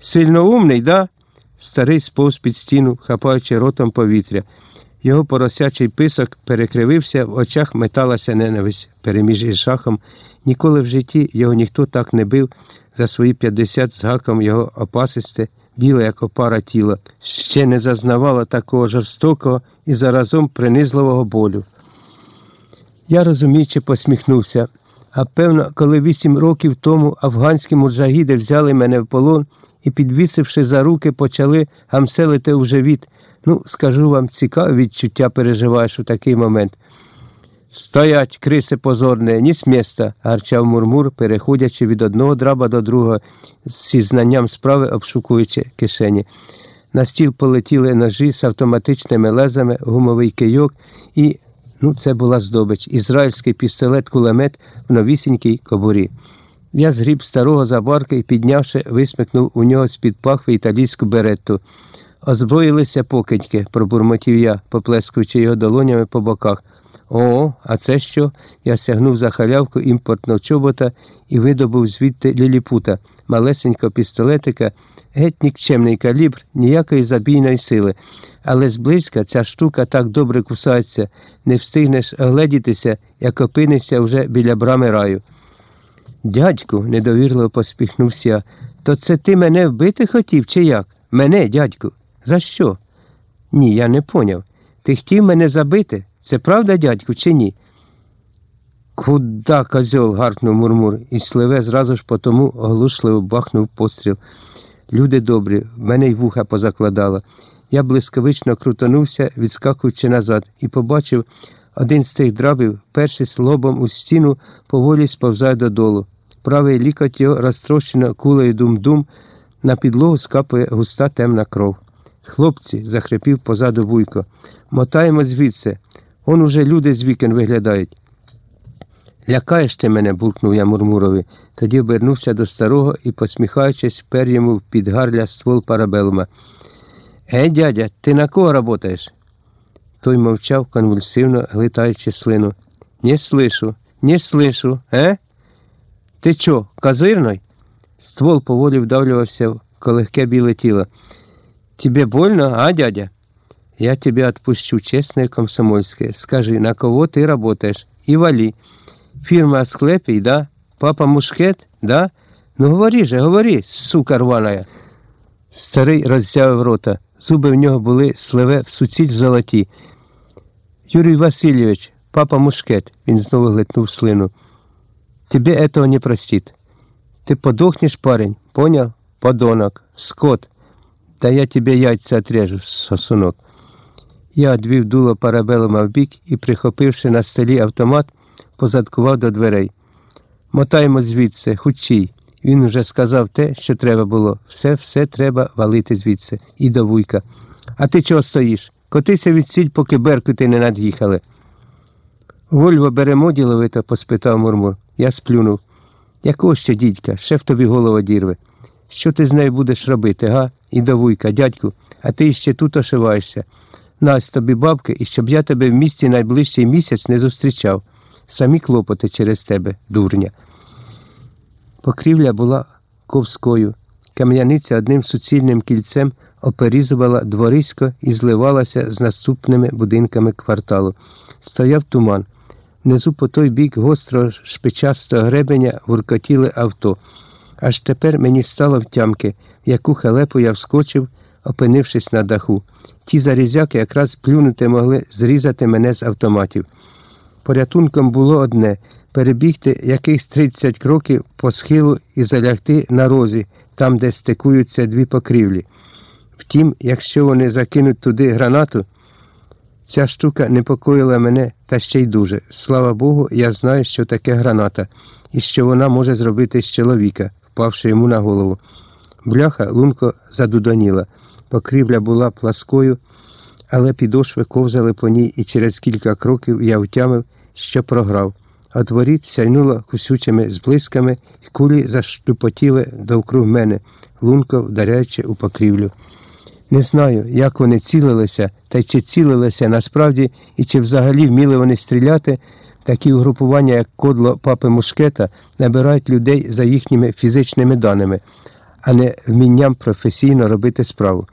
Сильно умний, да? Старий сповз під стіну, хапаючи ротом повітря. Його поросячий писок перекривився, в очах металася ненависть переміж із шахом. Ніколи в житті його ніхто так не бив за свої 50 з гаком його опасисте, біле, як опара тіло, ще не зазнавало такого жорстокого і заразом принизливого болю. Я розуміючи посміхнувся. А певно, коли вісім років тому афганські муджагіди взяли мене в полон і, підвісивши за руки, почали гамселити у живіт. Ну, скажу вам, цікаве відчуття переживаєш у такий момент. Стоять, криси позорне, ні з міста, гарчав Мурмур, переходячи від одного драба до другого, зі знанням справи обшукуючи кишені. На стіл полетіли ножі з автоматичними лезами, гумовий кийок і, ну, це була здобич, ізраїльський пістолет-кулемет в новісінькій кобурі. Я згріб старого за барки і, піднявши, висмикнув у нього з-під пахви італійську беретту. Озброїлися покидьки, пробурмотів я, поплескуючи його долонями по боках. О, а це що? Я сягнув за халявку імпортного чобота і видобув звідти ліліпута, малесенького пістолетика, геть нікчемний калібр, ніякої забійної сили. Але зблизька ця штука так добре кусається, не встигнеш огледітися, як опинишся вже біля брами раю. Дядьку, недовірливо поспіхнувся я, то це ти мене вбити хотів, чи як? Мене, дядьку. За що? Ні, я не поняв. Ти хотів мене забити? Це правда, дядьку, чи ні? Куда, козьол? гаркнув Мурмур, і сливе зразу ж по тому оглушливо бахнув постріл. Люди добрі, в мене й вуха позакладало. Я блискавично крутанувся, відскакуючи назад, і побачив, один з тих драбів, перший лобом у стіну, поволі сповзає додолу. Правий лікоть його розтрощено кулею дум-дум, на підлогу скапує густа темна кров. Хлопці, захрипів позаду вуйко, мотаємо звідси. Он уже люди з вікон виглядають. Лякаєш ти мене, буркнув я Мурмурові, тоді обернувся до старого і, посміхаючись, пер йому в підгарля ствол парабелума. Ей, дядя, ти на кого работаєш? Той мовчав, конвульсивно глитаючи слину. Не слышу, не слышу, е? Ти чо, козирной? Ствол поволі вдавлювався в колегке біле тіло. Тебе больно, а, дядя? Я тебя отпущу, честное комсомольское. Скажи, на кого ты работаешь? И вали. Фирма Асклепий, да? Папа Мушкет, да? Ну говори же, говори, сука рваная. Старий роззявив рота. Зуби в нього були сливе в суціль золоті. Юрій Васильович, папа Мушкет, він знову глитнув слину. Тебе этого не простит. Ты подохнешь, парень, понял? Подонок, скот. Да я тебе яйця отрежу, сосунок. Я одвів дуло парабелума вбік і, прихопивши на столі автомат, позадкував до дверей. Мотаємо звідси, хучій. Він уже сказав те, що треба було. Все, все треба валити звідси. І до вуйка. А ти чого стоїш? Котися від сіль, поки беркути не над'їхали. Вольво беремо діловито, поспитав Мурмур. Я сплюнув. Якого ще дідька, шеф тобі голову дірве. Що ти з нею будеш робити, га? І до вуйка, дядьку, а ти ще тут ошиваєшся. Насть тобі бабки, і щоб я тебе в місті найближчий місяць не зустрічав. Самі клопоти через тебе, дурня. Покрівля була ковською. Кам'яниця одним суцільним кільцем оперізувала дворисько і зливалася з наступними будинками кварталу. Стояв туман. Внизу по той бік гостро шпичастого гребеня гуркотіли авто. Аж тепер мені стало втямки, в яку халепу я вскочив, опинившись на даху. Ті зарізяки якраз плюнути могли зрізати мене з автоматів. Порятунком було одне перебігти якихось 30 кроків по схилу і залягти на розі, там, де стикуються дві покрівлі. Втім, якщо вони закинуть туди гранату, ця штука непокоїла мене та ще й дуже. Слава Богу, я знаю, що таке граната, і що вона може зробити з чоловіка, впавши йому на голову. Бляха лунко задудоніла. Покрівля була пласкою, але підошви ковзали по ній, і через кілька кроків я втямив, що програв. От воріт сяйнуло кусючими зблисками, і кулі заштупотіли довкруг мене, лунко вдаряючи у покрівлю. Не знаю, як вони цілилися, та й чи цілилися насправді, і чи взагалі вміли вони стріляти. Такі угрупування, як кодло папи Мушкета, набирають людей за їхніми фізичними даними. а не вмінням професійно робити справу.